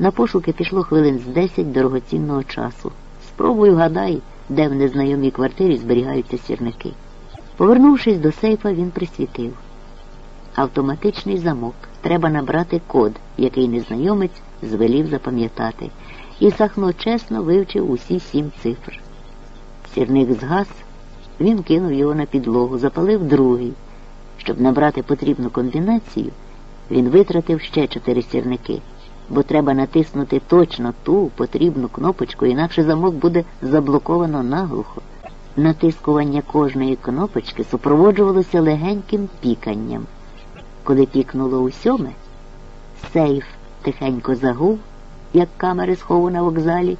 На пошуки пішло хвилин з десять дорогоцінного часу. Спробуй вгадай, де в незнайомій квартирі зберігаються сірники. Повернувшись до сейфа, він присвітив. Автоматичний замок. Треба набрати код, який незнайомець звелів запам'ятати. І Сахно чесно вивчив усі сім цифр. Сірник згас, він кинув його на підлогу, запалив другий. Щоб набрати потрібну комбінацію, він витратив ще чотири сірники, бо треба натиснути точно ту потрібну кнопочку, інакше замок буде заблоковано наглухо. Натискування кожної кнопочки супроводжувалося легеньким піканням. Коли пікнуло у сьоме, сейф тихенько загув, як камери схову на вокзалі,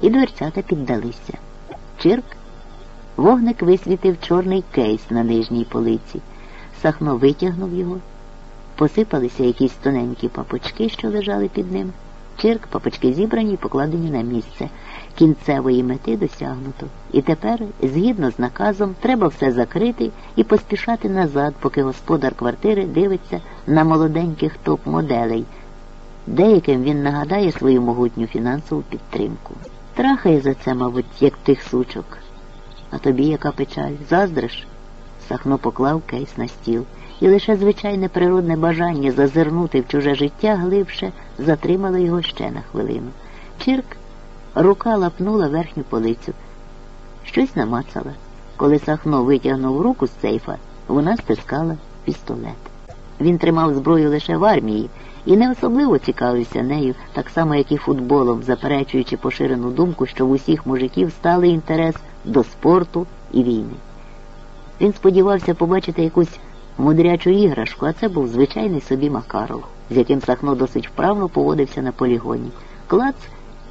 і дверцята піддалися. Чирк, вогник висвітив чорний кейс на нижній полиці. Сахно витягнув його. Посипалися якісь тоненькі папочки, що лежали під ним. Чирк, папочки зібрані і покладені на місце. Кінцевої мети досягнуто. І тепер, згідно з наказом, треба все закрити і поспішати назад, поки господар квартири дивиться на молоденьких топ-моделей. Деяким він нагадає свою могутню фінансову підтримку. Трахає за це, мабуть, як тих сучок. А тобі яка печаль? Заздриш? Сахно поклав кейс на стіл, і лише звичайне природне бажання зазирнути в чуже життя глибше затримало його ще на хвилину. Чирк рука лапнула верхню полицю. Щось намацала. Коли Сахно витягнув руку з сейфа, вона стискала пістолет. Він тримав зброю лише в армії і не особливо цікавився нею, так само, як і футболом, заперечуючи поширену думку, що в усіх мужиків сталий інтерес до спорту і війни. Він сподівався побачити якусь мудрячу іграшку, а це був звичайний собі Макаров, з яким Сахно досить вправно поводився на полігоні. Клац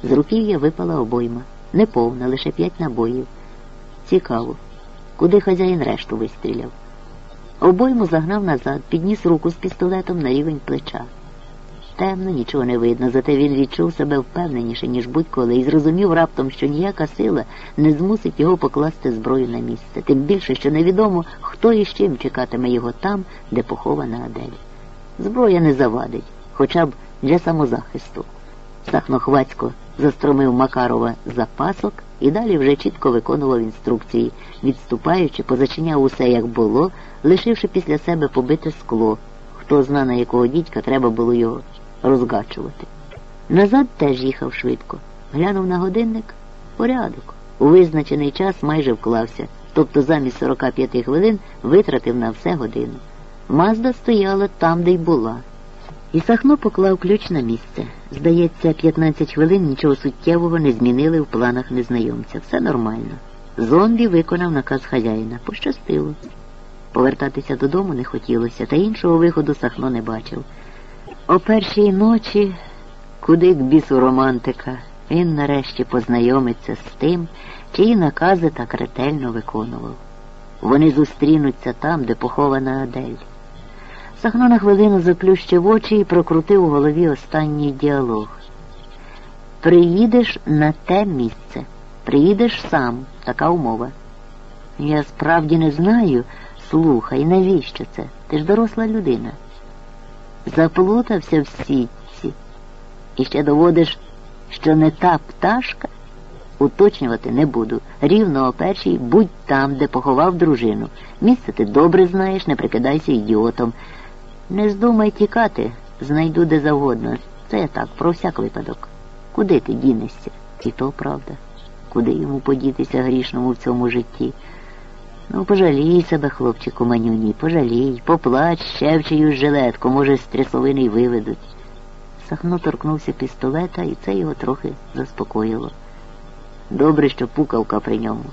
з руків'я випала обойма. Неповна, лише п'ять набоїв. Цікаво, куди хазяїн решту вистріляв. Обойму загнав назад, підніс руку з пістолетом на рівень плеча. Темно, нічого не видно, зате він відчув себе впевненіше, ніж будь-коли, і зрозумів раптом, що ніяка сила не змусить його покласти зброю на місце, тим більше, що невідомо, хто і з чим чекатиме його там, де похована Адель. Зброя не завадить, хоча б для самозахисту. Сахнохвацько застромив Макарова за пасок і далі вже чітко виконував інструкції, відступаючи, позачиняв усе, як було, лишивши після себе побите скло. Хто зна, на якого дідька треба було його розгачувати. Назад теж їхав швидко. Глянув на годинник порядок. У визначений час майже вклався, тобто замість 45 хвилин витратив на все годину. Мазда стояла там, де й була. І Сахно поклав ключ на місце. Здається, 15 хвилин нічого суттєвого не змінили в планах незнайомця. Все нормально. Зомбі виконав наказ хазяїна. Пощастило. Повертатися додому не хотілося, та іншого виходу Сахно не бачив. О першій ночі, куди к бісу романтика, він нарешті познайомиться з тим, чиї накази так ретельно виконував. Вони зустрінуться там, де похована Адель. Сахно на хвилину заплющив очі і прокрутив у голові останній діалог. Приїдеш на те місце, приїдеш сам, така умова. Я справді не знаю, слухай, навіщо це? Ти ж доросла людина. Заплутався в сітці. І ще доводиш, що не та пташка. Уточнювати не буду. Рівно о першій будь там, де поховав дружину. Місце ти добре знаєш, не прикидайся ідіотом. Не здумай тікати, знайду де завгодно. Це я так, про всяк випадок. Куди ти дінешся? І то правда. Куди йому подітися грішному в цьому житті? Ну, пожалій себе, хлопчику манюні, пожалій, поплач ще в чиюсь жилетку, може, з трясовини й виведуть. Сахно торкнувся пістолета, і це його трохи заспокоїло. Добре, що пукавка при ньому.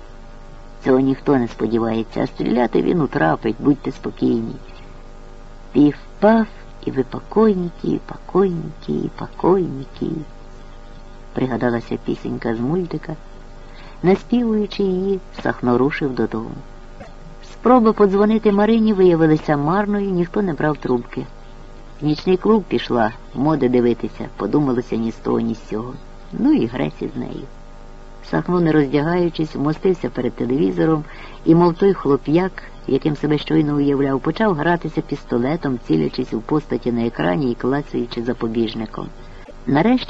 Цього ніхто не сподівається, а стріляти він утрапить, будьте спокійні. Пів-паф, і ви покойники, покойники, покойники. Пригадалася пісенька з мультика. Наспівуючи її, Сахно рушив додому. Спроби подзвонити Марині виявилися марною, ніхто не брав трубки. В нічний клуб пішла, моди дивитися, подумалося ні з того, ні з цього. Ну і грець із нею. Сахно, не роздягаючись, вмостився перед телевізором і, мов той хлоп'як, яким себе щойно уявляв, почав гратися пістолетом, цілячись у постаті на екрані і клацаючи запобіжником. Нарешті